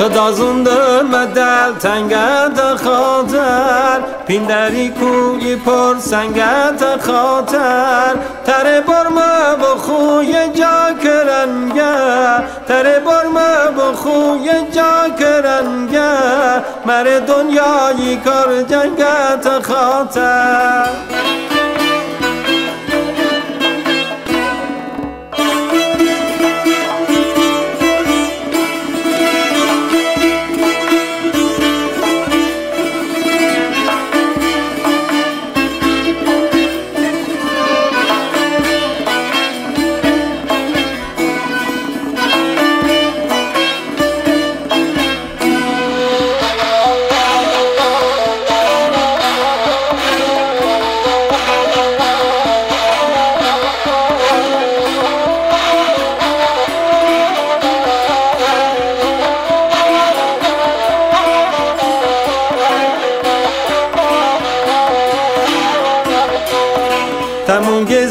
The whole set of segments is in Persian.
خدا زنده مدل تنگت خاطر. پیندری کوی پر سنگت خاطر. تر برما بخوی جا کرنگه تر برما بخوی جا کرنگه مر دنیایی کار جنگت خاطر.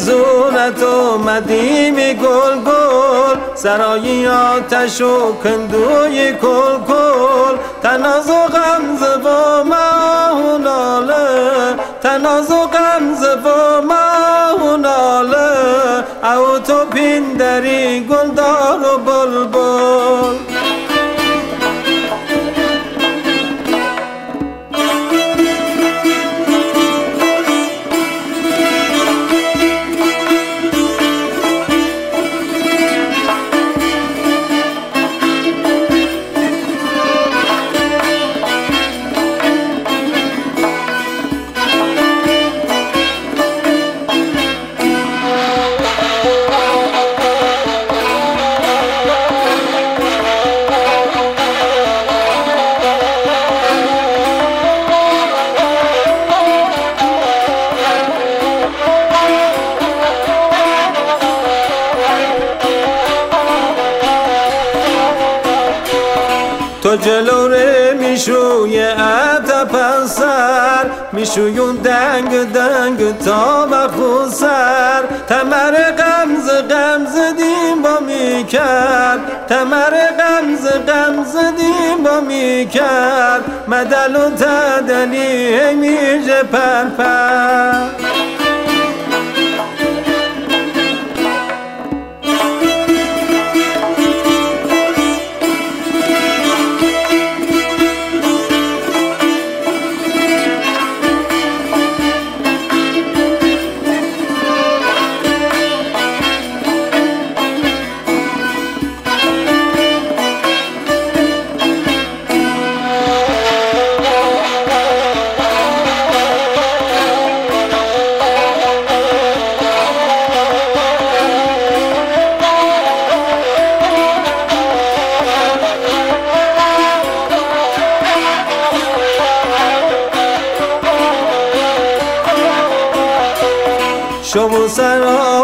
تمون زونت اومدیم گل گل سرای آتش و کندوی کل کل. تناز و غمز و مهوناله تناز و غمز و مهوناله. او تو پیندری گلدار و بلبل. تو جلوره می‌شوی عطب سر میشویون دنگ دنگ تا بخوسر تمر غمز غمز دیم با می‌کرد تمر غمز غمز دیم با می‌کرد مدل و تدلی میجه پر شما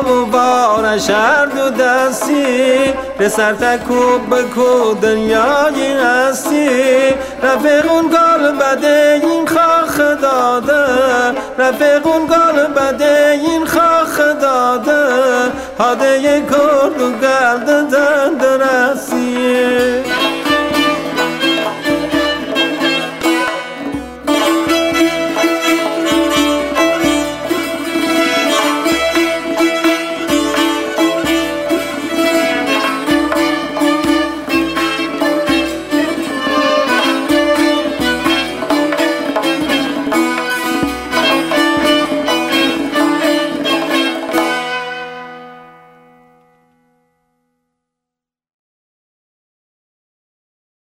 و بارش هر دو دستی. به سر تکوب بکو دنیای هستی رفیقون گال بده این خاخ داده. رفیقون گال بده این خاخ داده. هاده کرد و گرد